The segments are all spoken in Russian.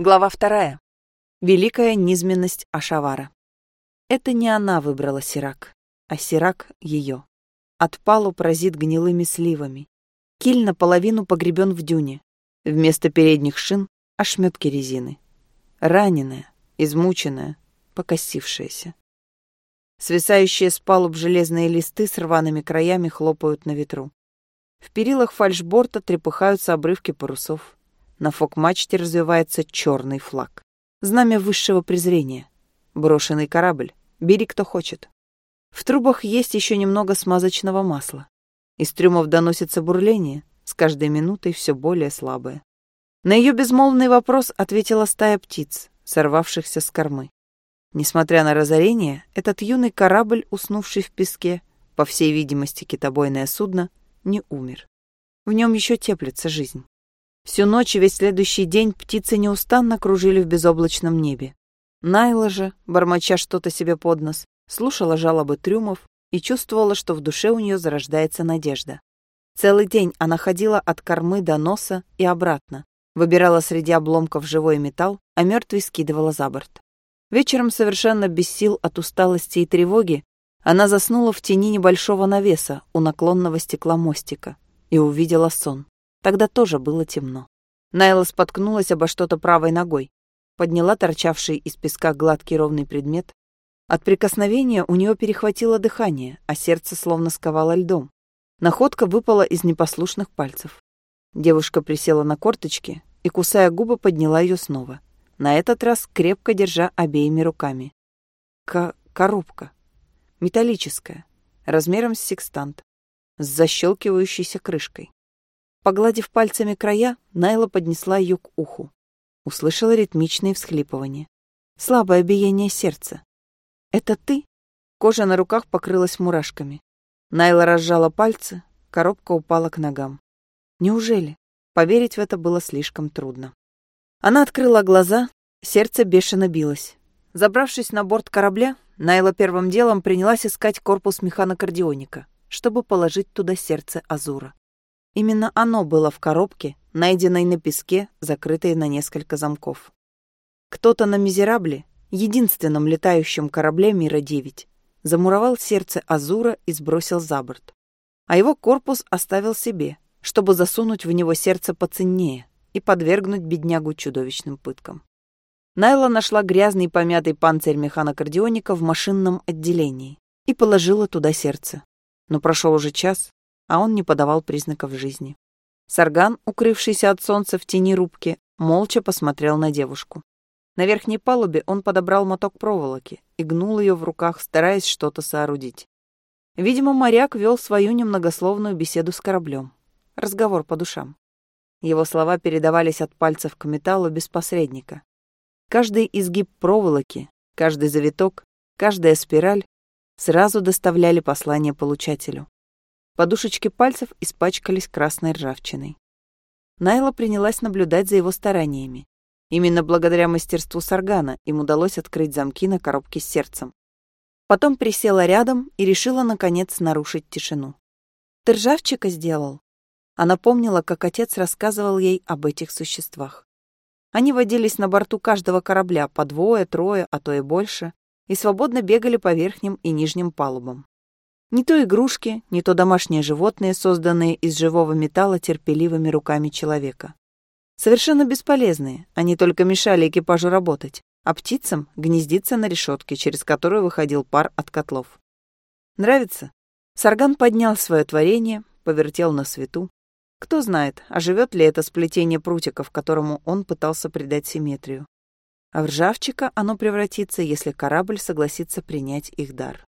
Глава вторая. Великая низменность Ашавара. Это не она выбрала Сирак, а Сирак — ее. От палуб разит гнилыми сливами. Киль наполовину погребен в дюне. Вместо передних шин — ошметки резины. Раненая, измученная, покосившаяся. Свисающие с палуб железные листы с рваными краями хлопают на ветру. В перилах фальшборта трепыхаются обрывки парусов. На фок-мачте развивается черный флаг. Знамя высшего презрения. Брошенный корабль. Бери, кто хочет. В трубах есть еще немного смазочного масла. Из трюмов доносится бурление, с каждой минутой все более слабое. На ее безмолвный вопрос ответила стая птиц, сорвавшихся с кормы. Несмотря на разорение, этот юный корабль, уснувший в песке, по всей видимости китобойное судно, не умер. В нем еще теплится жизнь. Всю ночь и весь следующий день птицы неустанно кружили в безоблачном небе. Найла же, бормоча что-то себе под нос, слушала жалобы трюмов и чувствовала, что в душе у нее зарождается надежда. Целый день она ходила от кормы до носа и обратно, выбирала среди обломков живой металл, а мертвый скидывала за борт. Вечером, совершенно без сил от усталости и тревоги, она заснула в тени небольшого навеса у наклонного стекла мостика и увидела сон. Тогда тоже было темно. Найла споткнулась обо что-то правой ногой, подняла торчавший из песка гладкий ровный предмет. От прикосновения у нее перехватило дыхание, а сердце словно сковало льдом. Находка выпала из непослушных пальцев. Девушка присела на корточки и, кусая губы, подняла ее снова. На этот раз крепко держа обеими руками. К коробка. Металлическая, размером с секстант, с защелкивающейся крышкой. Погладив пальцами края, Найла поднесла ее к уху. Услышала ритмичные всхлипывания. Слабое биение сердца. «Это ты?» Кожа на руках покрылась мурашками. Найла разжала пальцы, коробка упала к ногам. Неужели? Поверить в это было слишком трудно. Она открыла глаза, сердце бешено билось. Забравшись на борт корабля, Найла первым делом принялась искать корпус механокардионика, чтобы положить туда сердце Азура. Именно оно было в коробке, найденной на песке, закрытой на несколько замков. Кто-то на Мизерабле, единственном летающем корабле Мира-9, замуровал сердце Азура и сбросил за борт. А его корпус оставил себе, чтобы засунуть в него сердце поценнее и подвергнуть беднягу чудовищным пыткам. Найла нашла грязный помятый панцирь механокардионика в машинном отделении и положила туда сердце. Но прошел уже час, а он не подавал признаков жизни. Сарган, укрывшийся от солнца в тени рубки, молча посмотрел на девушку. На верхней палубе он подобрал моток проволоки и гнул ее в руках, стараясь что-то соорудить. Видимо, моряк вел свою немногословную беседу с кораблем. Разговор по душам. Его слова передавались от пальцев к металлу без посредника. Каждый изгиб проволоки, каждый завиток, каждая спираль сразу доставляли послание получателю. Подушечки пальцев испачкались красной ржавчиной. Найла принялась наблюдать за его стараниями. Именно благодаря мастерству Саргана им удалось открыть замки на коробке с сердцем. Потом присела рядом и решила, наконец, нарушить тишину. «Ты ржавчика сделал?» Она помнила, как отец рассказывал ей об этих существах. Они водились на борту каждого корабля по двое, трое, а то и больше, и свободно бегали по верхним и нижним палубам. Не то игрушки, не то домашние животные, созданные из живого металла терпеливыми руками человека. Совершенно бесполезные, они только мешали экипажу работать, а птицам гнездиться на решетке, через которую выходил пар от котлов. Нравится? Сарган поднял свое творение, повертел на свету. Кто знает, оживет ли это сплетение прутиков, которому он пытался придать симметрию. А в ржавчика оно превратится, если корабль согласится принять их дар.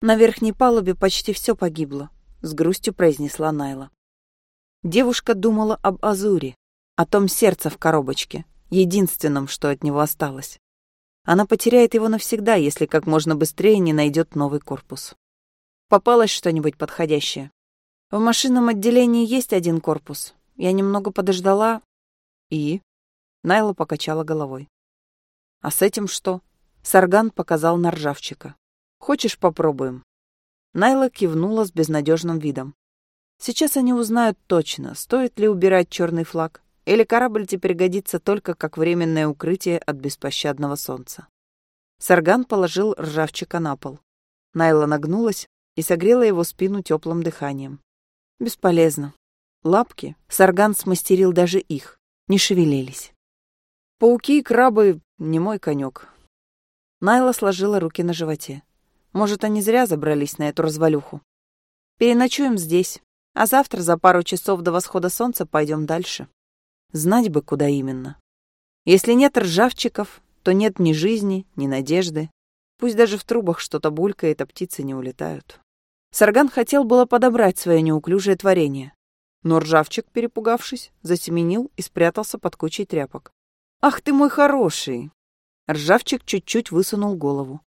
На верхней палубе почти все погибло, с грустью произнесла Найла. Девушка думала об Азуре, о том сердце в коробочке, единственном, что от него осталось. Она потеряет его навсегда, если как можно быстрее не найдет новый корпус. Попалось что-нибудь подходящее. В машинном отделении есть один корпус. Я немного подождала. И? Найла покачала головой. А с этим что? Сарган показал на ржавчика. Хочешь, попробуем?» Найла кивнула с безнадежным видом. Сейчас они узнают точно, стоит ли убирать черный флаг Или корабль теперь годится только как временное укрытие от беспощадного солнца. Сарган положил ржавчика на пол. Найла нагнулась и согрела его спину теплым дыханием. Бесполезно. Лапки, Сарган смастерил даже их, не шевелились. Пауки и крабы — не мой конек. Найла сложила руки на животе. Может, они зря забрались на эту развалюху. Переночуем здесь, а завтра за пару часов до восхода солнца пойдем дальше. Знать бы, куда именно. Если нет ржавчиков, то нет ни жизни, ни надежды. Пусть даже в трубах что-то булькает, а птицы не улетают. Сарган хотел было подобрать свое неуклюжее творение. Но ржавчик, перепугавшись, засеменил и спрятался под кучей тряпок. «Ах ты мой хороший!» Ржавчик чуть-чуть высунул голову.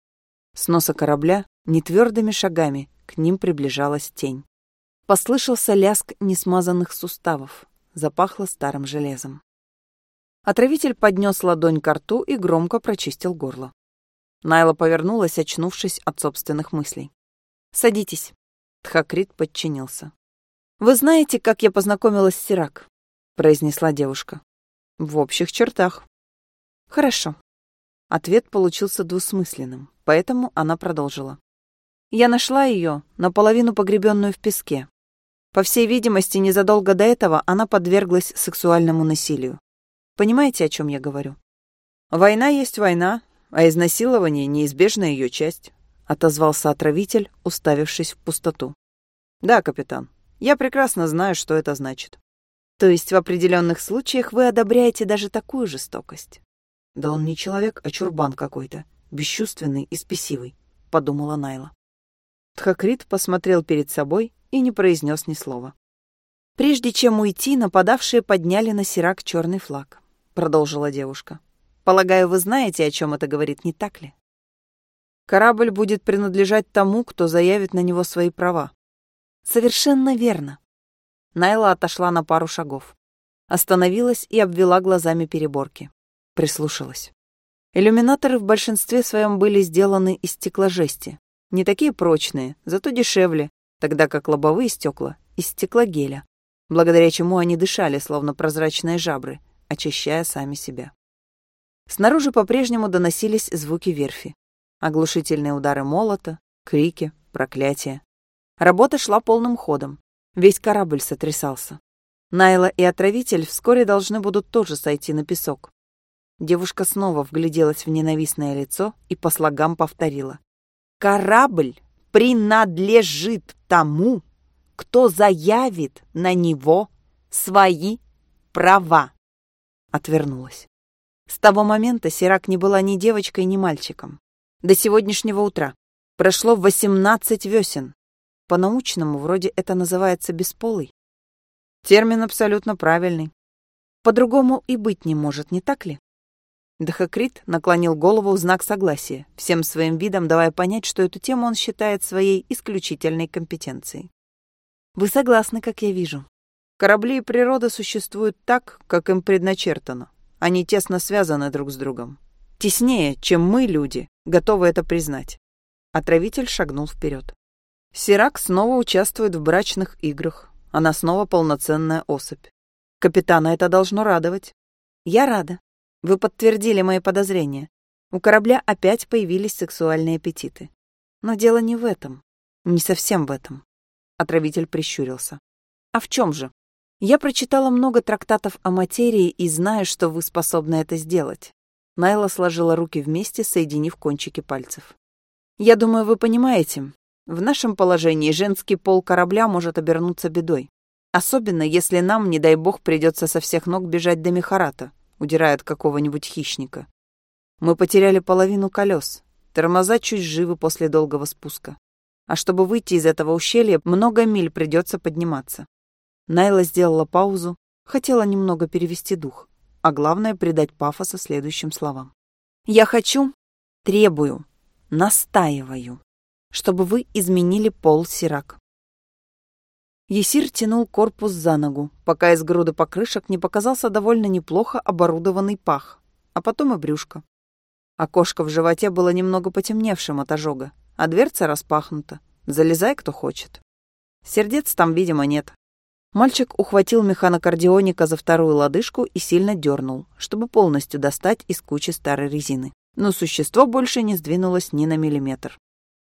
С носа корабля нетвердыми шагами к ним приближалась тень. Послышался ляск несмазанных суставов запахло старым железом. Отравитель поднес ладонь к рту и громко прочистил горло. Найла повернулась, очнувшись от собственных мыслей. «Садитесь». Тхакрит подчинился. «Вы знаете, как я познакомилась с Сирак?» произнесла девушка. «В общих чертах». «Хорошо». Ответ получился двусмысленным, поэтому она продолжила. «Я нашла ее, наполовину погребенную в песке. По всей видимости, незадолго до этого она подверглась сексуальному насилию. Понимаете, о чем я говорю? «Война есть война, а изнасилование — неизбежная ее часть», — отозвался отравитель, уставившись в пустоту. «Да, капитан, я прекрасно знаю, что это значит». «То есть в определенных случаях вы одобряете даже такую жестокость?» «Да он не человек, а чурбан какой-то, бесчувственный и спесивый», — подумала Найла. Тхакрит посмотрел перед собой и не произнес ни слова. Прежде чем уйти, нападавшие подняли на Сирак черный флаг, продолжила девушка. Полагаю, вы знаете, о чем это говорит, не так ли? Корабль будет принадлежать тому, кто заявит на него свои права. Совершенно верно. Найла отошла на пару шагов. Остановилась и обвела глазами переборки. Прислушалась. Иллюминаторы в большинстве своем были сделаны из стекложести. Не такие прочные, зато дешевле, тогда как лобовые стекла из стеклогеля, благодаря чему они дышали, словно прозрачные жабры, очищая сами себя. Снаружи по-прежнему доносились звуки верфи. Оглушительные удары молота, крики, проклятия. Работа шла полным ходом. Весь корабль сотрясался. Найла и отравитель вскоре должны будут тоже сойти на песок. Девушка снова вгляделась в ненавистное лицо и по слогам повторила. «Корабль принадлежит тому, кто заявит на него свои права. Отвернулась. С того момента Сирак не была ни девочкой, ни мальчиком. До сегодняшнего утра прошло 18 весен. По-научному вроде это называется бесполый. Термин абсолютно правильный. По-другому и быть не может, не так ли? Дахакрит наклонил голову в знак согласия, всем своим видом давая понять, что эту тему он считает своей исключительной компетенцией. «Вы согласны, как я вижу. Корабли и природа существуют так, как им предначертано. Они тесно связаны друг с другом. Теснее, чем мы, люди, готовы это признать». Отравитель шагнул вперед. Сирак снова участвует в брачных играх. Она снова полноценная особь. Капитана это должно радовать. Я рада. Вы подтвердили мои подозрения. У корабля опять появились сексуальные аппетиты. Но дело не в этом. Не совсем в этом. Отравитель прищурился. А в чем же? Я прочитала много трактатов о материи и знаю, что вы способны это сделать. Найла сложила руки вместе, соединив кончики пальцев. Я думаю, вы понимаете, в нашем положении женский пол корабля может обернуться бедой. Особенно, если нам, не дай бог, придется со всех ног бежать до Мехарата удирая от какого-нибудь хищника. Мы потеряли половину колес. Тормоза чуть живы после долгого спуска. А чтобы выйти из этого ущелья, много миль придется подниматься. Найла сделала паузу, хотела немного перевести дух, а главное — придать пафоса следующим словам. «Я хочу, требую, настаиваю, чтобы вы изменили пол Сирак. Есир тянул корпус за ногу, пока из груды покрышек не показался довольно неплохо оборудованный пах, а потом и брюшко. Окошко в животе было немного потемневшим от ожога, а дверца распахнута. Залезай, кто хочет. Сердец там, видимо, нет. Мальчик ухватил механокардионика за вторую лодыжку и сильно дернул, чтобы полностью достать из кучи старой резины. Но существо больше не сдвинулось ни на миллиметр.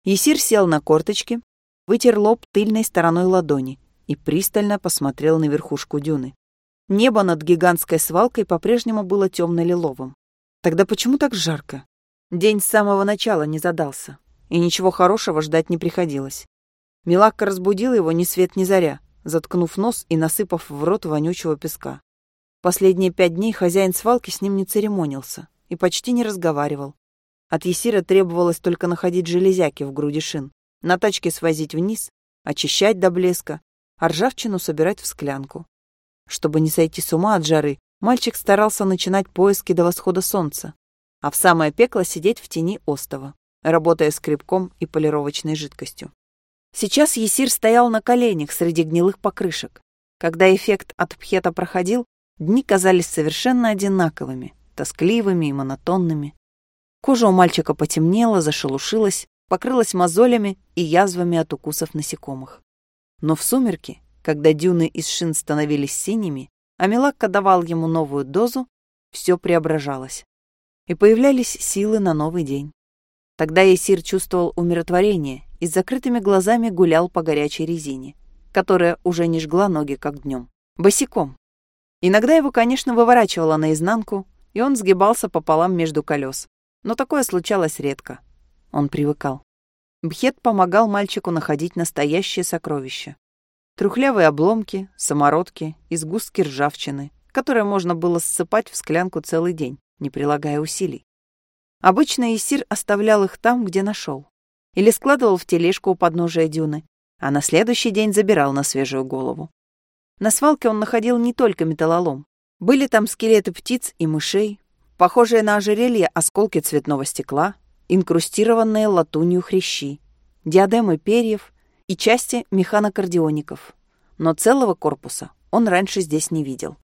Есир сел на корточки, вытер лоб тыльной стороной ладони и пристально посмотрел на верхушку дюны. Небо над гигантской свалкой по-прежнему было темно-лиловым. Тогда почему так жарко? День с самого начала не задался, и ничего хорошего ждать не приходилось. Милакка разбудила его ни свет ни заря, заткнув нос и насыпав в рот вонючего песка. Последние пять дней хозяин свалки с ним не церемонился и почти не разговаривал. От Есира требовалось только находить железяки в груди шин, на тачке свозить вниз, очищать до блеска, а ржавчину собирать в склянку. Чтобы не сойти с ума от жары, мальчик старался начинать поиски до восхода солнца, а в самое пекло сидеть в тени остова, работая скребком и полировочной жидкостью. Сейчас Есир стоял на коленях среди гнилых покрышек. Когда эффект от пхета проходил, дни казались совершенно одинаковыми, тоскливыми и монотонными. Кожа у мальчика потемнела, зашелушилась, покрылась мозолями и язвами от укусов насекомых. Но в сумерки когда дюны из шин становились синими, а Милакка давал ему новую дозу, все преображалось. И появлялись силы на новый день. Тогда Есир чувствовал умиротворение и с закрытыми глазами гулял по горячей резине, которая уже не жгла ноги, как днем. Босиком. Иногда его, конечно, выворачивало наизнанку, и он сгибался пополам между колес. Но такое случалось редко. Он привыкал. Бхет помогал мальчику находить настоящее сокровище. Трухлявые обломки, самородки и сгустки ржавчины, которые можно было ссыпать в склянку целый день, не прилагая усилий. Обычно Исир оставлял их там, где нашел, или складывал в тележку у подножия дюны, а на следующий день забирал на свежую голову. На свалке он находил не только металлолом. Были там скелеты птиц и мышей, похожие на ожерелье осколки цветного стекла, инкрустированные латунью хрящи, диадемы перьев и части механокардиоников, но целого корпуса он раньше здесь не видел.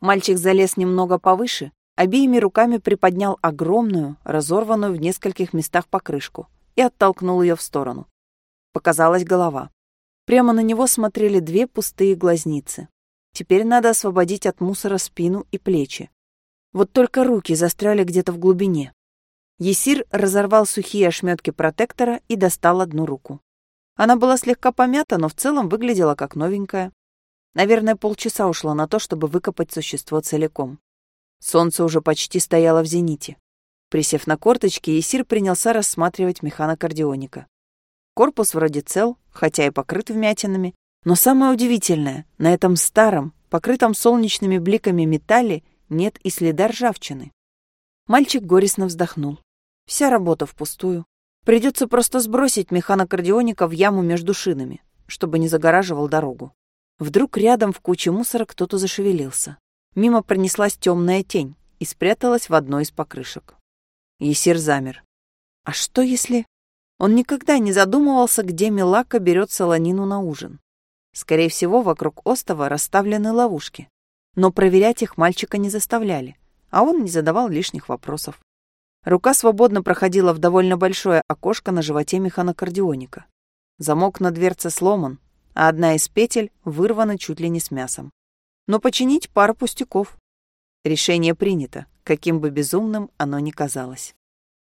Мальчик залез немного повыше, обеими руками приподнял огромную, разорванную в нескольких местах покрышку и оттолкнул ее в сторону. Показалась голова. Прямо на него смотрели две пустые глазницы. Теперь надо освободить от мусора спину и плечи. Вот только руки застряли где-то в глубине. Есир разорвал сухие ошметки протектора и достал одну руку. Она была слегка помята, но в целом выглядела как новенькая. Наверное, полчаса ушло на то, чтобы выкопать существо целиком. Солнце уже почти стояло в зените. Присев на корточки, Исир принялся рассматривать механокардионика. Корпус вроде цел, хотя и покрыт вмятинами, но самое удивительное, на этом старом, покрытом солнечными бликами металле нет и следа ржавчины. Мальчик горестно вздохнул. Вся работа впустую. Придется просто сбросить механокардионика в яму между шинами, чтобы не загораживал дорогу. Вдруг рядом в куче мусора кто-то зашевелился. Мимо пронеслась темная тень и спряталась в одной из покрышек. Есир замер. А что если... Он никогда не задумывался, где Милака берет солонину на ужин. Скорее всего, вокруг остова расставлены ловушки. Но проверять их мальчика не заставляли, а он не задавал лишних вопросов. Рука свободно проходила в довольно большое окошко на животе механокардионика. Замок на дверце сломан, а одна из петель вырвана чуть ли не с мясом. Но починить пару пустяков. Решение принято, каким бы безумным оно ни казалось.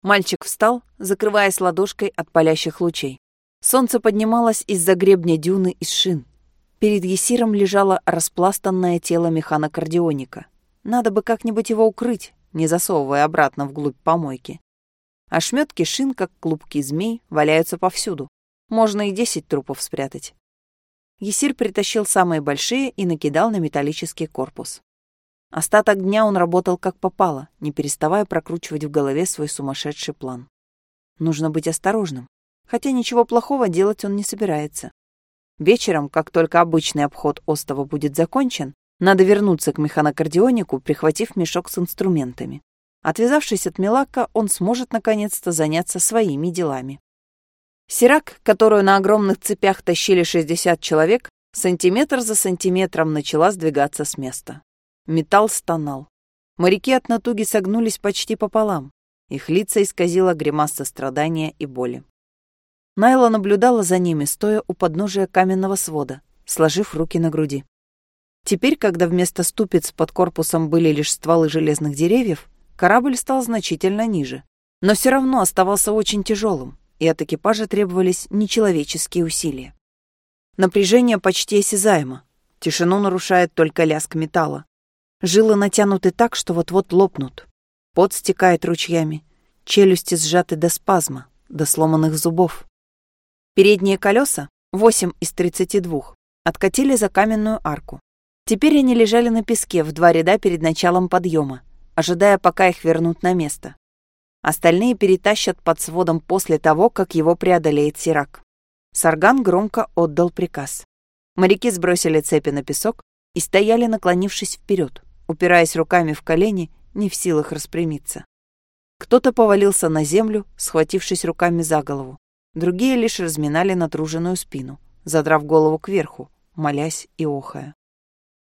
Мальчик встал, закрываясь ладошкой от палящих лучей. Солнце поднималось из-за гребня дюны из шин. Перед Есиром лежало распластанное тело механокардионика. Надо бы как-нибудь его укрыть, не засовывая обратно вглубь помойки. Ошметки шин, как клубки змей, валяются повсюду. Можно и десять трупов спрятать. Есир притащил самые большие и накидал на металлический корпус. Остаток дня он работал как попало, не переставая прокручивать в голове свой сумасшедший план. Нужно быть осторожным, хотя ничего плохого делать он не собирается. Вечером, как только обычный обход остова будет закончен, надо вернуться к механокардионику, прихватив мешок с инструментами. Отвязавшись от Милака, он сможет наконец-то заняться своими делами. Сирак, которую на огромных цепях тащили 60 человек, сантиметр за сантиметром начала сдвигаться с места. Металл стонал. Моряки от натуги согнулись почти пополам. Их лица исказила гримаса страдания и боли. Найла наблюдала за ними, стоя у подножия каменного свода, сложив руки на груди. Теперь, когда вместо ступиц под корпусом были лишь стволы железных деревьев, корабль стал значительно ниже, но все равно оставался очень тяжелым, и от экипажа требовались нечеловеческие усилия. Напряжение почти осязаемо. Тишину нарушает только лязг металла. Жилы натянуты так, что вот-вот лопнут. Пот стекает ручьями. Челюсти сжаты до спазма, до сломанных зубов. Передние колеса, 8 из 32, откатили за каменную арку. Теперь они лежали на песке в два ряда перед началом подъема, ожидая, пока их вернут на место. Остальные перетащат под сводом после того, как его преодолеет Сирак. Сарган громко отдал приказ. Моряки сбросили цепи на песок и стояли, наклонившись вперед, упираясь руками в колени, не в силах распрямиться. Кто-то повалился на землю, схватившись руками за голову. Другие лишь разминали натруженную спину, задрав голову кверху, молясь и охая.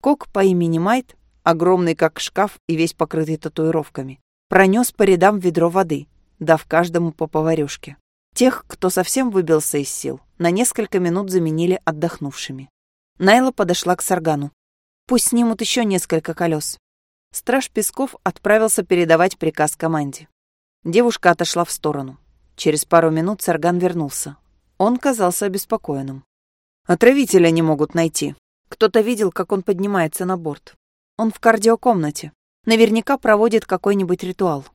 Кок по имени Майт, огромный как шкаф и весь покрытый татуировками, пронес по рядам ведро воды, дав каждому по поварёшке. Тех, кто совсем выбился из сил, на несколько минут заменили отдохнувшими. Найла подошла к Саргану. «Пусть снимут еще несколько колес». Страж Песков отправился передавать приказ команде. Девушка отошла в сторону. Через пару минут Сарган вернулся. Он казался обеспокоенным. «Отравителя не могут найти. Кто-то видел, как он поднимается на борт. Он в кардиокомнате. Наверняка проводит какой-нибудь ритуал.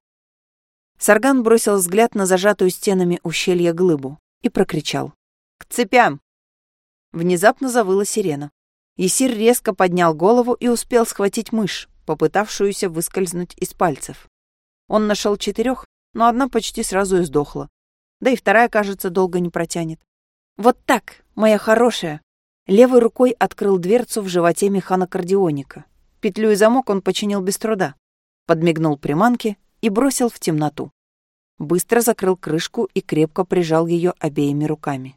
Сарган бросил взгляд на зажатую стенами ущелья глыбу и прокричал. «К цепям!» Внезапно завыла сирена. Есир резко поднял голову и успел схватить мышь, попытавшуюся выскользнуть из пальцев. Он нашел четырех, но одна почти сразу и сдохла. Да и вторая, кажется, долго не протянет. «Вот так, моя хорошая!» Левой рукой открыл дверцу в животе механокардионика. Петлю и замок он починил без труда. Подмигнул приманке и бросил в темноту. Быстро закрыл крышку и крепко прижал ее обеими руками.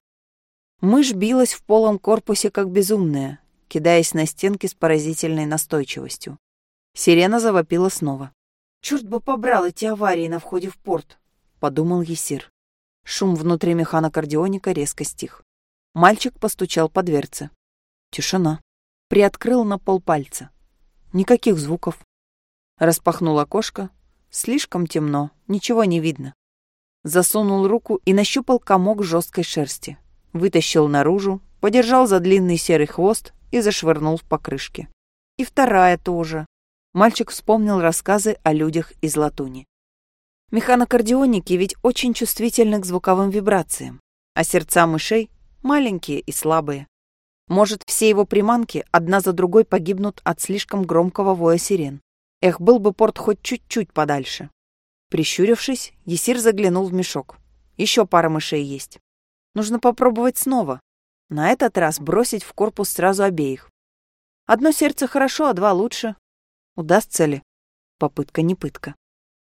Мышь билась в полом корпусе как безумная, кидаясь на стенки с поразительной настойчивостью. Сирена завопила снова. «Черт бы побрал эти аварии на входе в порт!» — подумал Есир. Шум внутри механокардионика резко стих. Мальчик постучал по дверце. Тишина. Приоткрыл на полпальца. Никаких звуков. Распахнул окошко, Слишком темно, ничего не видно. Засунул руку и нащупал комок жесткой шерсти. Вытащил наружу, подержал за длинный серый хвост и зашвырнул в покрышке. И вторая тоже. Мальчик вспомнил рассказы о людях из латуни. Механокардионики ведь очень чувствительны к звуковым вибрациям, а сердца мышей маленькие и слабые. Может, все его приманки одна за другой погибнут от слишком громкого воя сирен. Эх, был бы порт хоть чуть-чуть подальше. Прищурившись, Есир заглянул в мешок. Еще пара мышей есть. Нужно попробовать снова. На этот раз бросить в корпус сразу обеих. Одно сердце хорошо, а два лучше. Удастся ли? Попытка не пытка.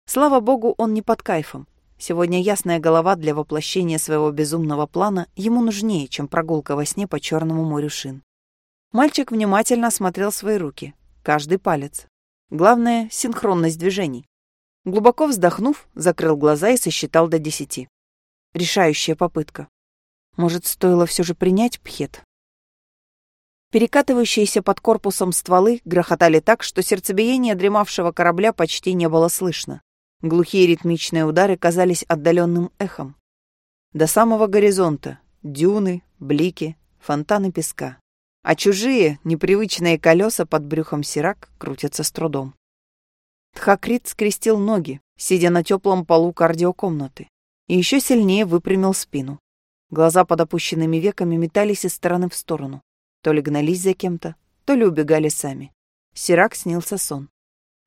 Слава богу, он не под кайфом. Сегодня ясная голова для воплощения своего безумного плана ему нужнее, чем прогулка во сне по Черному морю шин. Мальчик внимательно осмотрел свои руки, каждый палец. Главное — синхронность движений. Глубоко вздохнув, закрыл глаза и сосчитал до десяти. Решающая попытка. Может, стоило все же принять пхет? Перекатывающиеся под корпусом стволы грохотали так, что сердцебиение дремавшего корабля почти не было слышно. Глухие ритмичные удары казались отдаленным эхом. До самого горизонта — дюны, блики, фонтаны песка а чужие, непривычные колеса под брюхом сирак крутятся с трудом. Тхакрит скрестил ноги, сидя на теплом полу кардиокомнаты, и еще сильнее выпрямил спину. Глаза под опущенными веками метались из стороны в сторону. То ли гнались за кем-то, то ли убегали сами. Сирак снился сон.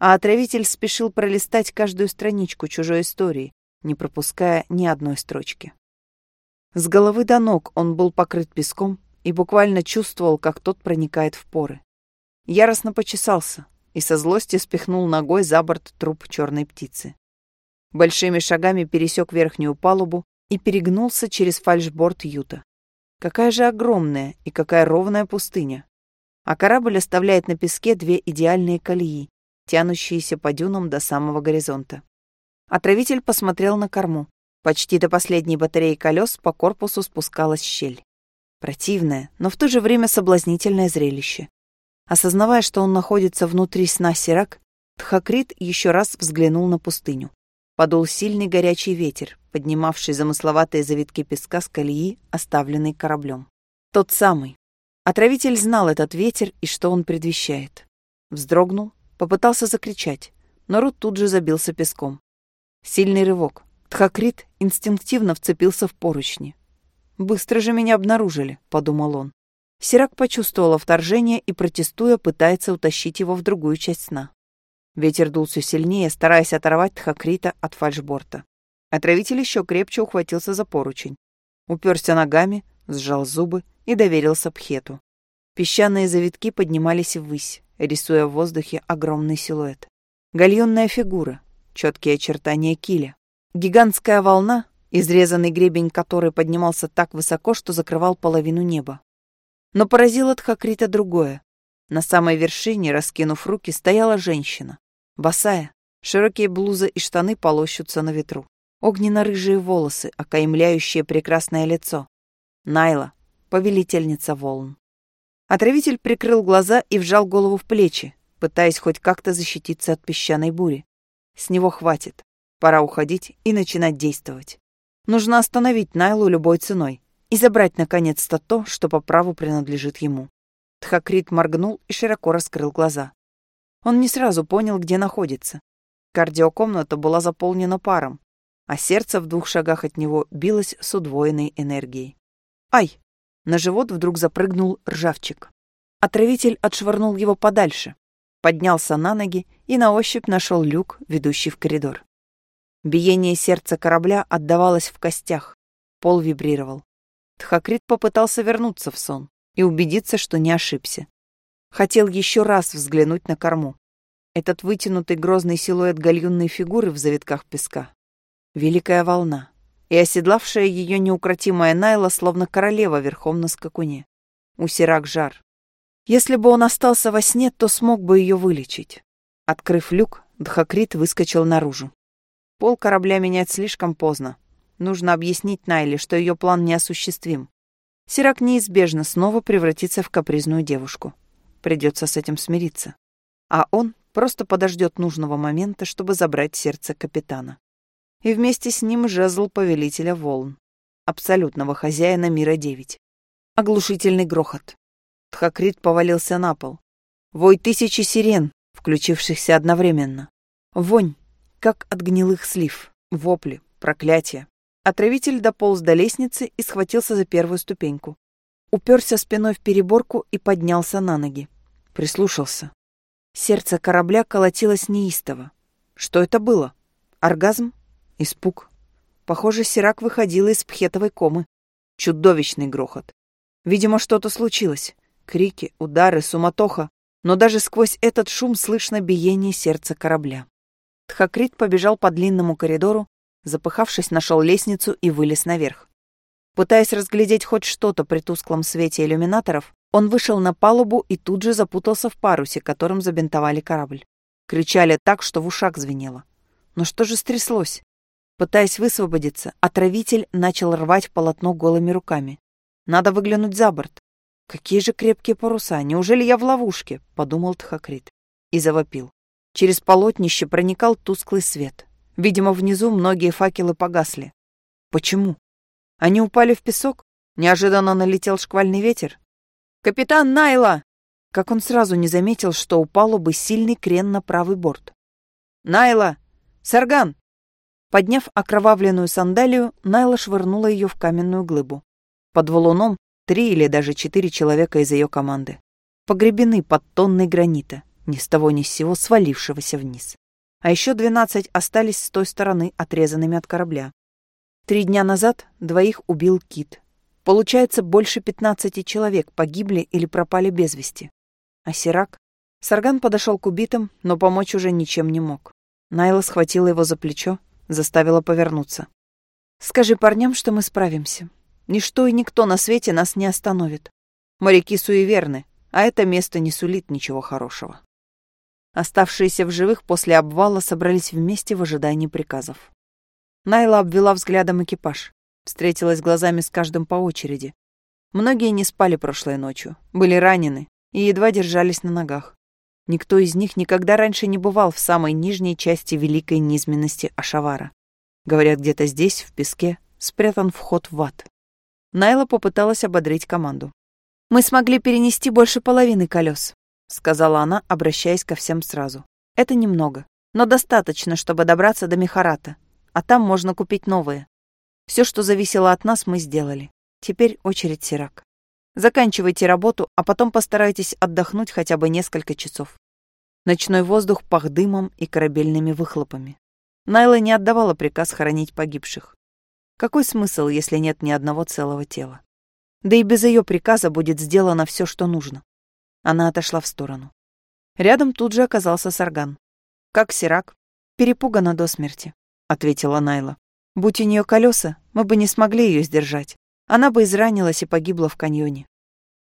А отравитель спешил пролистать каждую страничку чужой истории, не пропуская ни одной строчки. С головы до ног он был покрыт песком и буквально чувствовал, как тот проникает в поры. Яростно почесался и со злости спихнул ногой за борт труп черной птицы. Большими шагами пересек верхнюю палубу и перегнулся через фальшборд Юта. Какая же огромная и какая ровная пустыня. А корабль оставляет на песке две идеальные колеи, тянущиеся по дюнам до самого горизонта. Отравитель посмотрел на корму. Почти до последней батареи колес по корпусу спускалась щель. Противное, но в то же время соблазнительное зрелище. Осознавая, что он находится внутри сна Сирак, Тхакрит еще раз взглянул на пустыню. Подул сильный горячий ветер, поднимавший замысловатые завитки песка с колеи, оставленной кораблем. Тот самый. Отравитель знал этот ветер и что он предвещает. Вздрогнул, попытался закричать, но рот тут же забился песком. Сильный рывок. Тхакрит инстинктивно вцепился в поручни. «Быстро же меня обнаружили», — подумал он. Сирак почувствовала вторжение и, протестуя, пытается утащить его в другую часть сна. Ветер дул все сильнее, стараясь оторвать Тхакрита от фальшборта. Отравитель еще крепче ухватился за поручень. Уперся ногами, сжал зубы и доверился Пхету. Песчаные завитки поднимались ввысь, рисуя в воздухе огромный силуэт. Гальонная фигура, четкие очертания киля. Гигантская волна, изрезанный гребень которой поднимался так высоко, что закрывал половину неба. Но поразило Тхакрита другое. На самой вершине, раскинув руки, стояла женщина. Босая, широкие блузы и штаны полощутся на ветру. Огненно-рыжие волосы, окаймляющие прекрасное лицо. Найла, повелительница волн. Отравитель прикрыл глаза и вжал голову в плечи, пытаясь хоть как-то защититься от песчаной бури. С него хватит. Пора уходить и начинать действовать. Нужно остановить Найлу любой ценой и забрать наконец-то то, что по праву принадлежит ему. Тхакрит моргнул и широко раскрыл глаза. Он не сразу понял, где находится. Кардиокомната была заполнена паром, а сердце в двух шагах от него билось с удвоенной энергией. «Ай!» На живот вдруг запрыгнул ржавчик. Отравитель отшвырнул его подальше, поднялся на ноги и на ощупь нашел люк, ведущий в коридор. Биение сердца корабля отдавалось в костях, пол вибрировал. Тхакрит попытался вернуться в сон и убедиться, что не ошибся. Хотел еще раз взглянуть на корму. Этот вытянутый грозный силуэт гальюнной фигуры в завитках песка. Великая волна. И оседлавшая ее неукротимая Найла, словно королева верхом на скакуне. У Сирак жар. Если бы он остался во сне, то смог бы ее вылечить. Открыв люк, Дхакрит выскочил наружу. Пол корабля менять слишком поздно. Нужно объяснить Найле, что ее план неосуществим. Сирак неизбежно снова превратится в капризную девушку. Придется с этим смириться. А он просто подождет нужного момента, чтобы забрать сердце капитана. И вместе с ним жезл повелителя волн, абсолютного хозяина мира девять. Оглушительный грохот. Тхакрит повалился на пол. Вой тысячи сирен, включившихся одновременно. Вонь, как от гнилых слив. Вопли, проклятия. Отравитель дополз до лестницы и схватился за первую ступеньку. Уперся спиной в переборку и поднялся на ноги. Прислушался. Сердце корабля колотилось неистово. Что это было? Оргазм? Испуг? Похоже, Сирак выходила из пхетовой комы. Чудовищный грохот. Видимо, что-то случилось. Крики, удары, суматоха. Но даже сквозь этот шум слышно биение сердца корабля. Тхакрит побежал по длинному коридору, запыхавшись, нашел лестницу и вылез наверх. Пытаясь разглядеть хоть что-то при тусклом свете иллюминаторов, он вышел на палубу и тут же запутался в парусе, которым забинтовали корабль. Кричали так, что в ушах звенело. Но что же стряслось? Пытаясь высвободиться, отравитель начал рвать полотно голыми руками. Надо выглянуть за борт. Какие же крепкие паруса, неужели я в ловушке? Подумал Тхакрит. И завопил. Через полотнище проникал тусклый свет. Видимо, внизу многие факелы погасли. Почему? Они упали в песок? Неожиданно налетел шквальный ветер? «Капитан Найла!» Как он сразу не заметил, что у палубы сильный крен на правый борт. «Найла! Сарган!» Подняв окровавленную сандалию, Найла швырнула ее в каменную глыбу. Под валуном три или даже четыре человека из ее команды. Погребены под тонной гранита, ни с того ни с сего свалившегося вниз. А еще двенадцать остались с той стороны, отрезанными от корабля. Три дня назад двоих убил кит. Получается, больше пятнадцати человек погибли или пропали без вести. А Сирак? Сарган подошел к убитым, но помочь уже ничем не мог. Найла схватила его за плечо, заставила повернуться. «Скажи парням, что мы справимся. Ничто и никто на свете нас не остановит. Моряки суеверны, а это место не сулит ничего хорошего». Оставшиеся в живых после обвала собрались вместе в ожидании приказов. Найла обвела взглядом экипаж, встретилась глазами с каждым по очереди. Многие не спали прошлой ночью, были ранены и едва держались на ногах. Никто из них никогда раньше не бывал в самой нижней части великой низменности Ашавара. Говорят, где-то здесь, в песке, спрятан вход в ад. Найла попыталась ободрить команду. «Мы смогли перенести больше половины колес», — сказала она, обращаясь ко всем сразу. «Это немного, но достаточно, чтобы добраться до Мехарата, а там можно купить новые. Все, что зависело от нас, мы сделали. Теперь очередь Сирак. Заканчивайте работу, а потом постарайтесь отдохнуть хотя бы несколько часов. Ночной воздух пах дымом и корабельными выхлопами. Найла не отдавала приказ хоронить погибших. Какой смысл, если нет ни одного целого тела? Да и без ее приказа будет сделано все, что нужно. Она отошла в сторону. Рядом тут же оказался Сарган. «Как Сирак?» «Перепугана до смерти», — ответила Найла. «Будь у нее колеса, мы бы не смогли ее сдержать. Она бы изранилась и погибла в каньоне.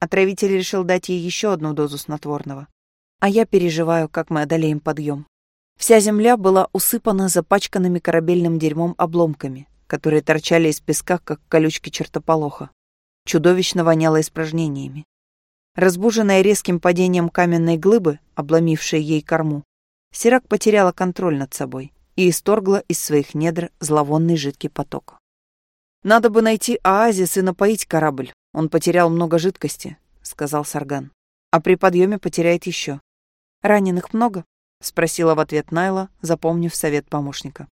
Отравитель решил дать ей еще одну дозу снотворного. А я переживаю, как мы одолеем подъем. Вся земля была усыпана запачканными корабельным дерьмом обломками, которые торчали из песка, как колючки чертополоха. Чудовищно воняло испражнениями. Разбуженная резким падением каменной глыбы, обломившей ей корму, Сирак потеряла контроль над собой и исторгла из своих недр зловонный жидкий поток. «Надо бы найти оазис и напоить корабль. Он потерял много жидкости», — сказал Сарган. «А при подъеме потеряет еще. Раненых много?» — спросила в ответ Найла, запомнив совет помощника.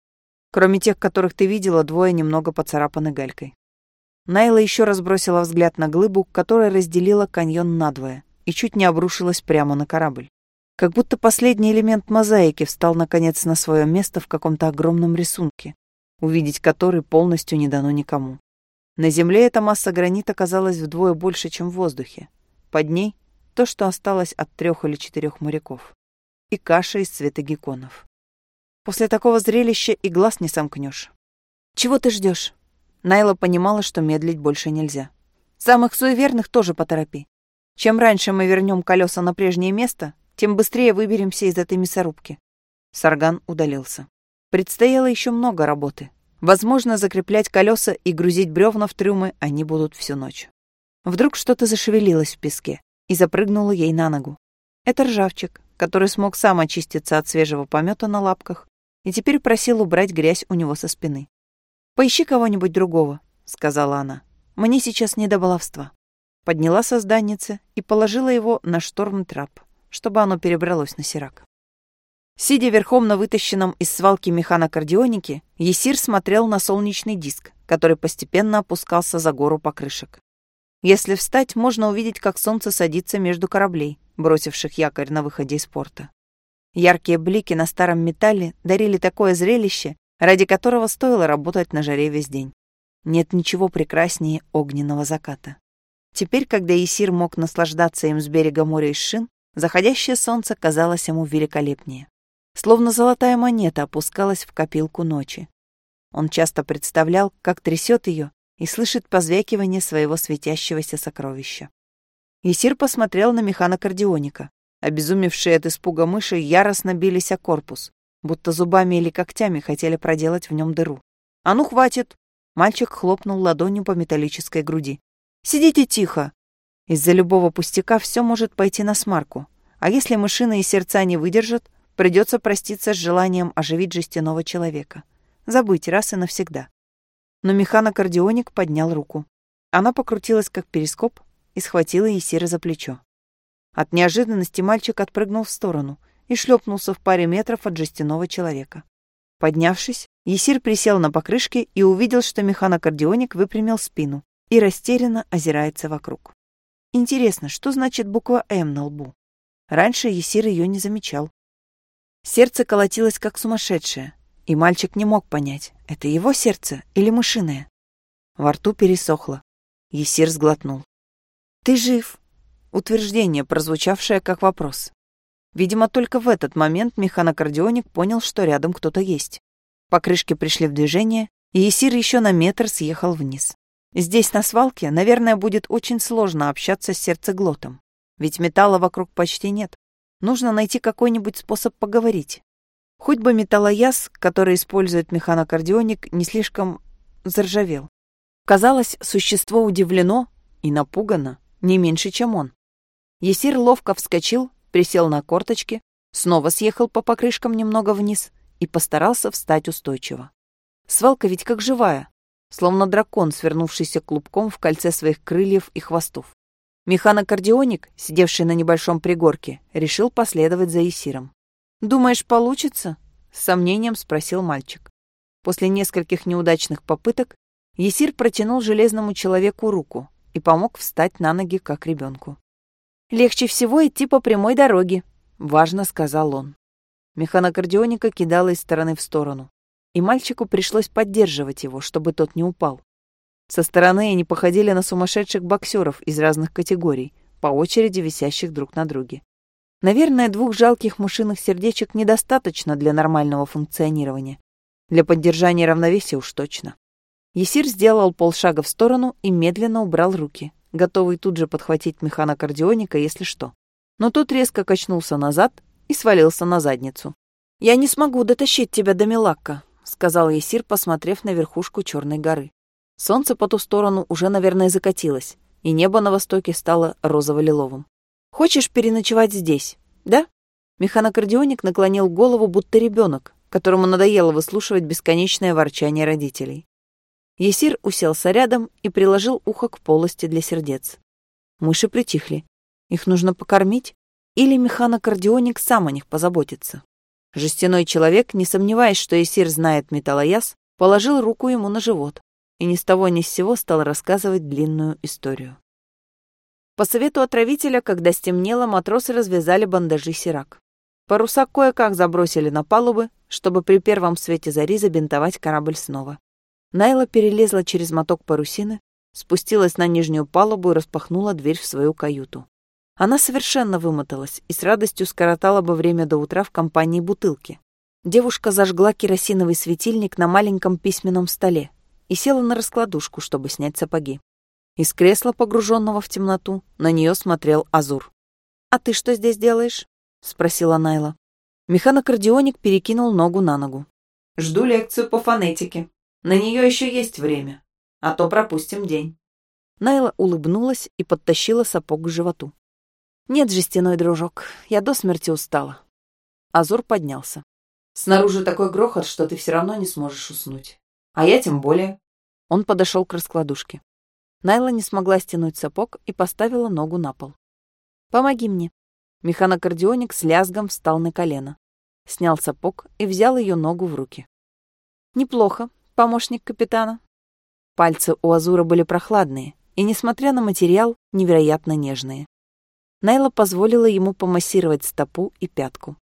«Кроме тех, которых ты видела, двое немного поцарапаны галькой». Найла еще раз бросила взгляд на глыбу, которая разделила каньон надвое и чуть не обрушилась прямо на корабль. Как будто последний элемент мозаики встал наконец на свое место в каком-то огромном рисунке, увидеть который полностью не дано никому. На земле эта масса гранита казалась вдвое больше, чем в воздухе. Под ней то, что осталось от трех или четырех моряков. И каша из цвета гекконов. После такого зрелища и глаз не сомкнешь. «Чего ты ждешь? Найла понимала, что медлить больше нельзя. «Самых суеверных тоже поторопи. Чем раньше мы вернем колеса на прежнее место, тем быстрее выберемся из этой мясорубки». Сарган удалился. Предстояло еще много работы. Возможно, закреплять колеса и грузить бревна в трюмы они будут всю ночь. Вдруг что-то зашевелилось в песке и запрыгнуло ей на ногу. Это ржавчик, который смог сам очиститься от свежего помета на лапках и теперь просил убрать грязь у него со спины. «Поищи кого-нибудь другого», — сказала она. «Мне сейчас не до баловства». Подняла созданнице и положила его на шторм-трап, чтобы оно перебралось на сирак. Сидя верхом на вытащенном из свалки механокардионике, Есир смотрел на солнечный диск, который постепенно опускался за гору покрышек. Если встать, можно увидеть, как солнце садится между кораблей, бросивших якорь на выходе из порта. Яркие блики на старом металле дарили такое зрелище, ради которого стоило работать на жаре весь день. Нет ничего прекраснее огненного заката. Теперь, когда Есир мог наслаждаться им с берега моря из шин, заходящее солнце казалось ему великолепнее словно золотая монета опускалась в копилку ночи. Он часто представлял, как трясет ее и слышит позвякивание своего светящегося сокровища. Есир посмотрел на механокардионика. Обезумевшие от испуга мыши яростно бились о корпус, будто зубами или когтями хотели проделать в нем дыру. «А ну, хватит!» Мальчик хлопнул ладонью по металлической груди. «Сидите тихо!» Из-за любого пустяка все может пойти на смарку. А если мышины и сердца не выдержат, Придется проститься с желанием оживить жестяного человека. Забыть раз и навсегда. Но механокардионик поднял руку. Она покрутилась, как перископ, и схватила Есира за плечо. От неожиданности мальчик отпрыгнул в сторону и шлепнулся в паре метров от жестяного человека. Поднявшись, Есир присел на покрышке и увидел, что механокардионик выпрямил спину и растерянно озирается вокруг. Интересно, что значит буква «М» на лбу? Раньше Есир ее не замечал. Сердце колотилось как сумасшедшее, и мальчик не мог понять, это его сердце или мышиное. Во рту пересохло. Есир сглотнул. «Ты жив?» Утверждение, прозвучавшее как вопрос. Видимо, только в этот момент механокардионик понял, что рядом кто-то есть. Покрышки пришли в движение, и Есир еще на метр съехал вниз. Здесь, на свалке, наверное, будет очень сложно общаться с сердцеглотом, ведь металла вокруг почти нет. Нужно найти какой-нибудь способ поговорить. Хоть бы металлояз, который использует механокардионик, не слишком заржавел. Казалось, существо удивлено, И напугана не меньше, чем он. Есир ловко вскочил, присел на корточки, снова съехал по покрышкам немного вниз и постарался встать устойчиво. Свалка ведь как живая, словно дракон, свернувшийся клубком в кольце своих крыльев и хвостов. Механокардионик, сидевший на небольшом пригорке, решил последовать за Есиром. «Думаешь, получится?» — с сомнением спросил мальчик. После нескольких неудачных попыток Есир протянул железному человеку руку и помог встать на ноги, как ребенку. «Легче всего идти по прямой дороге», — важно сказал он. Механокардионика кидала из стороны в сторону, и мальчику пришлось поддерживать его, чтобы тот не упал. Со стороны они походили на сумасшедших боксеров из разных категорий, по очереди висящих друг на друге. Наверное, двух жалких мышиных сердечек недостаточно для нормального функционирования. Для поддержания равновесия уж точно. Есир сделал полшага в сторону и медленно убрал руки, готовый тут же подхватить механокардионика, если что. Но тот резко качнулся назад и свалился на задницу. «Я не смогу дотащить тебя до Милакка», — сказал Есир, посмотрев на верхушку Черной горы. Солнце по ту сторону уже, наверное, закатилось, и небо на востоке стало розово-лиловым. Хочешь переночевать здесь, да?» Механокардионик наклонил голову, будто ребенок, которому надоело выслушивать бесконечное ворчание родителей. Есир уселся рядом и приложил ухо к полости для сердец. Мыши притихли. Их нужно покормить, или механокардионик сам о них позаботится. Жестяной человек, не сомневаясь, что Есир знает металлояз, положил руку ему на живот и ни с того ни с сего стал рассказывать длинную историю. По совету отравителя, когда стемнело, матросы развязали бандажи сирак. Паруса кое-как забросили на палубы, чтобы при первом свете зари забинтовать корабль снова. Найла перелезла через моток парусины, спустилась на нижнюю палубу и распахнула дверь в свою каюту. Она совершенно вымоталась и с радостью скоротала бы время до утра в компании бутылки. Девушка зажгла керосиновый светильник на маленьком письменном столе и села на раскладушку, чтобы снять сапоги. Из кресла, погруженного в темноту, на нее смотрел Азур. «А ты что здесь делаешь?» — спросила Найла. Механокардионик перекинул ногу на ногу. «Жду лекцию по фонетике. На нее еще есть время, а то пропустим день». Найла улыбнулась и подтащила сапог к животу. «Нет, жестяной дружок, я до смерти устала». Азур поднялся. «Снаружи такой грохот, что ты все равно не сможешь уснуть. А я тем более». Он подошел к раскладушке. Найла не смогла стянуть сапог и поставила ногу на пол. «Помоги мне». Механокардионик с лязгом встал на колено, снял сапог и взял ее ногу в руки. «Неплохо, помощник капитана». Пальцы у Азура были прохладные и, несмотря на материал, невероятно нежные. Найла позволила ему помассировать стопу и пятку.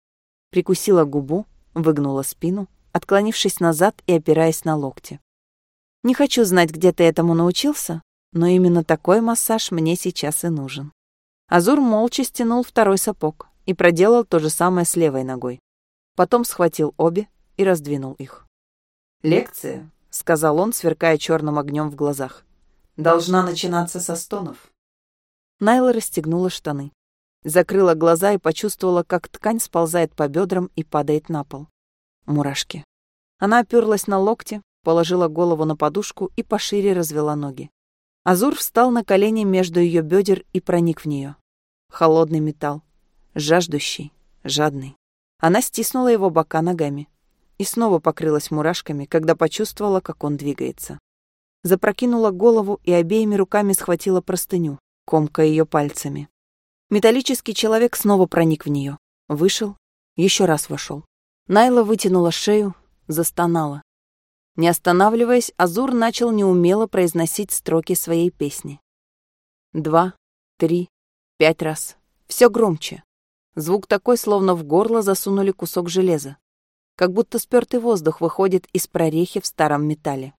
Прикусила губу, выгнула спину, отклонившись назад и опираясь на локти. «Не хочу знать, где ты этому научился, но именно такой массаж мне сейчас и нужен. Азур молча стянул второй сапог и проделал то же самое с левой ногой. Потом схватил обе и раздвинул их. «Лекция», — сказал он, сверкая черным огнем в глазах, — «должна начинаться со стонов». Найла расстегнула штаны, закрыла глаза и почувствовала, как ткань сползает по бедрам и падает на пол. Мурашки. Она оперлась на локти, положила голову на подушку и пошире развела ноги. Азур встал на колени между ее бедер и проник в нее. Холодный металл, жаждущий, жадный. Она стиснула его бока ногами и снова покрылась мурашками, когда почувствовала, как он двигается. Запрокинула голову и обеими руками схватила простыню, комкая ее пальцами. Металлический человек снова проник в нее, вышел, еще раз вошел. Найла вытянула шею, застонала. Не останавливаясь, Азур начал неумело произносить строки своей песни. Два, три, пять раз. Все громче. Звук такой, словно в горло засунули кусок железа. Как будто спёртый воздух выходит из прорехи в старом металле.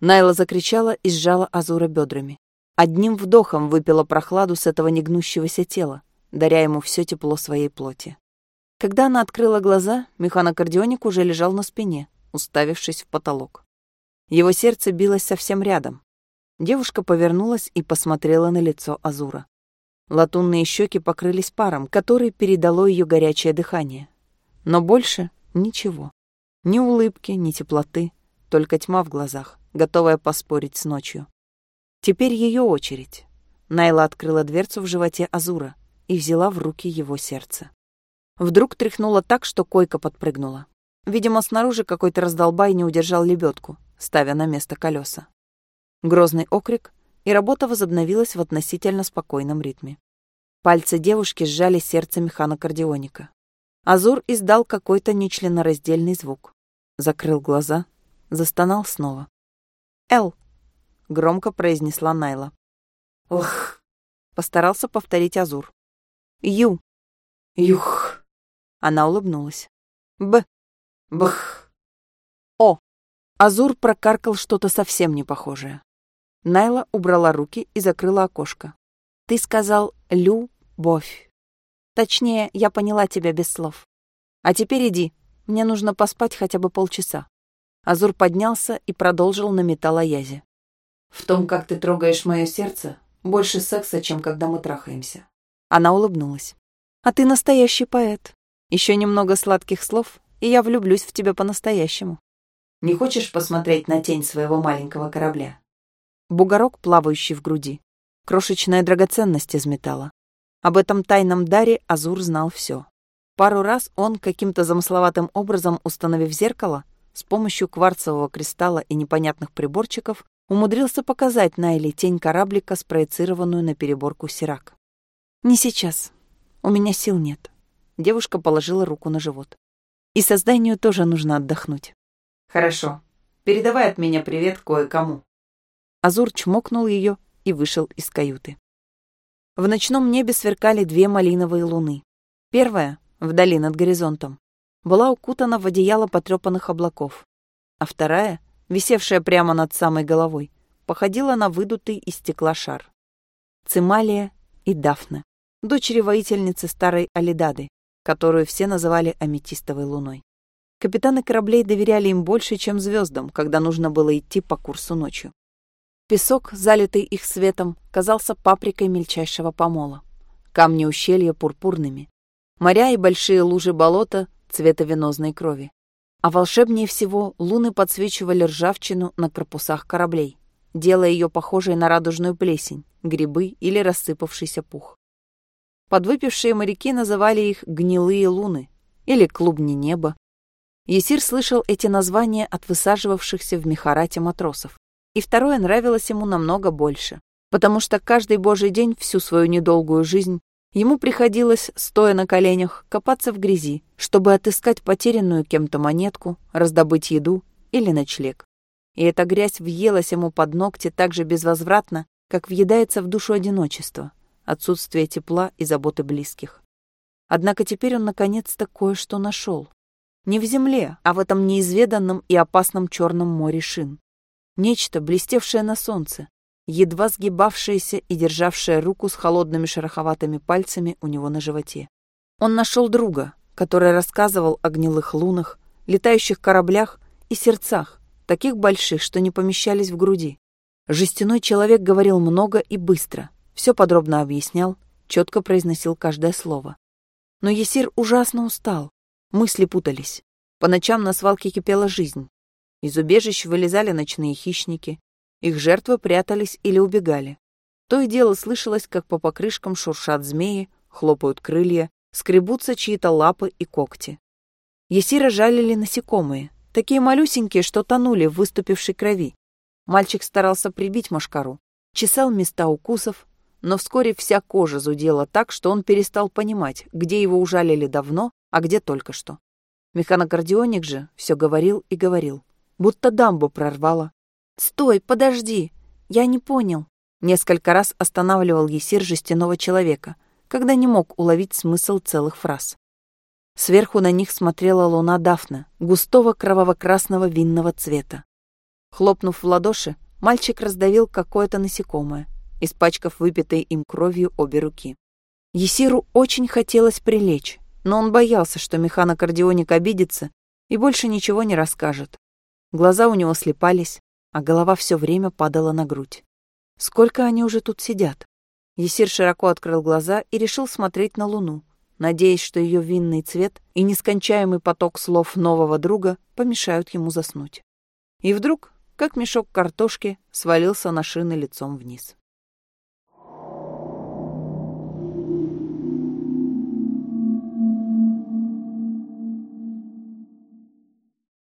Найла закричала и сжала Азура бедрами. Одним вдохом выпила прохладу с этого негнущегося тела, даря ему все тепло своей плоти. Когда она открыла глаза, механокардионик уже лежал на спине, уставившись в потолок. Его сердце билось совсем рядом. Девушка повернулась и посмотрела на лицо Азура. Латунные щеки покрылись паром, который передало ее горячее дыхание. Но больше ничего. Ни улыбки, ни теплоты, только тьма в глазах, готовая поспорить с ночью. Теперь ее очередь. Найла открыла дверцу в животе Азура и взяла в руки его сердце. Вдруг тряхнула так, что койка подпрыгнула. Видимо, снаружи какой-то раздолбай не удержал лебедку, ставя на место колеса. Грозный окрик, и работа возобновилась в относительно спокойном ритме. Пальцы девушки сжали сердце механокардионика. Азур издал какой-то нечленораздельный звук. Закрыл глаза, застонал снова. «Эл!» — громко произнесла Найла. «Ух!» — постарался повторить Азур. «Ю!» «Юх!» Она улыбнулась. «Б!» «Бх!» «О!» Азур прокаркал что-то совсем не похожее. Найла убрала руки и закрыла окошко. «Ты сказал «любовь». Точнее, я поняла тебя без слов. А теперь иди, мне нужно поспать хотя бы полчаса». Азур поднялся и продолжил на металлоязе. «В том, как ты трогаешь мое сердце, больше секса, чем когда мы трахаемся». Она улыбнулась. «А ты настоящий поэт. Еще немного сладких слов, и я влюблюсь в тебя по-настоящему». «Не хочешь посмотреть на тень своего маленького корабля?» бугорок, плавающий в груди, крошечная драгоценность из металла. Об этом тайном даре Азур знал все. Пару раз он, каким-то замысловатым образом установив зеркало, с помощью кварцевого кристалла и непонятных приборчиков, умудрился показать Найли тень кораблика, спроецированную на переборку Сирак. «Не сейчас. У меня сил нет». Девушка положила руку на живот. «И созданию тоже нужно отдохнуть». «Хорошо. Передавай от меня привет кое-кому». Азур чмокнул ее и вышел из каюты. В ночном небе сверкали две малиновые луны. Первая, вдали над горизонтом, была укутана в одеяло потрепанных облаков, а вторая, висевшая прямо над самой головой, походила на выдутый из стекла шар. Цималия и Дафна, дочери воительницы старой Алидады, которую все называли аметистовой луной. Капитаны кораблей доверяли им больше, чем звездам, когда нужно было идти по курсу ночью. Песок, залитый их светом, казался паприкой мельчайшего помола. Камни ущелья пурпурными. Моря и большие лужи болота цвета венозной крови. А волшебнее всего луны подсвечивали ржавчину на корпусах кораблей, делая ее похожей на радужную плесень, грибы или рассыпавшийся пух. Подвыпившие моряки называли их «гнилые луны» или «клубни неба». Есир слышал эти названия от высаживавшихся в Мехарате матросов и второе нравилось ему намного больше, потому что каждый божий день всю свою недолгую жизнь ему приходилось, стоя на коленях, копаться в грязи, чтобы отыскать потерянную кем-то монетку, раздобыть еду или ночлег. И эта грязь въелась ему под ногти так же безвозвратно, как въедается в душу одиночество, отсутствие тепла и заботы близких. Однако теперь он наконец-то кое-что нашел. Не в земле, а в этом неизведанном и опасном черном море шин. Нечто, блестевшее на солнце, едва сгибавшееся и державшее руку с холодными шероховатыми пальцами у него на животе. Он нашел друга, который рассказывал о гнилых лунах, летающих кораблях и сердцах, таких больших, что не помещались в груди. Жестяной человек говорил много и быстро, все подробно объяснял, четко произносил каждое слово. Но Есир ужасно устал, мысли путались. По ночам на свалке кипела жизнь. Из убежищ вылезали ночные хищники. Их жертвы прятались или убегали. То и дело слышалось, как по покрышкам шуршат змеи, хлопают крылья, скребутся чьи-то лапы и когти. Есира жалили насекомые, такие малюсенькие, что тонули в выступившей крови. Мальчик старался прибить машкару, чесал места укусов, но вскоре вся кожа зудела так, что он перестал понимать, где его ужалили давно, а где только что. Механокардионик же все говорил и говорил будто дамбу прорвало. «Стой, подожди! Я не понял!» Несколько раз останавливал Есир жестяного человека, когда не мог уловить смысл целых фраз. Сверху на них смотрела луна Дафна, густого кроваво-красного винного цвета. Хлопнув в ладоши, мальчик раздавил какое-то насекомое, испачкав выпитой им кровью обе руки. Есиру очень хотелось прилечь, но он боялся, что механокардионик обидится и больше ничего не расскажет. Глаза у него слепались, а голова все время падала на грудь. Сколько они уже тут сидят? Есир широко открыл глаза и решил смотреть на луну, надеясь, что ее винный цвет и нескончаемый поток слов нового друга помешают ему заснуть. И вдруг, как мешок картошки, свалился на шины лицом вниз.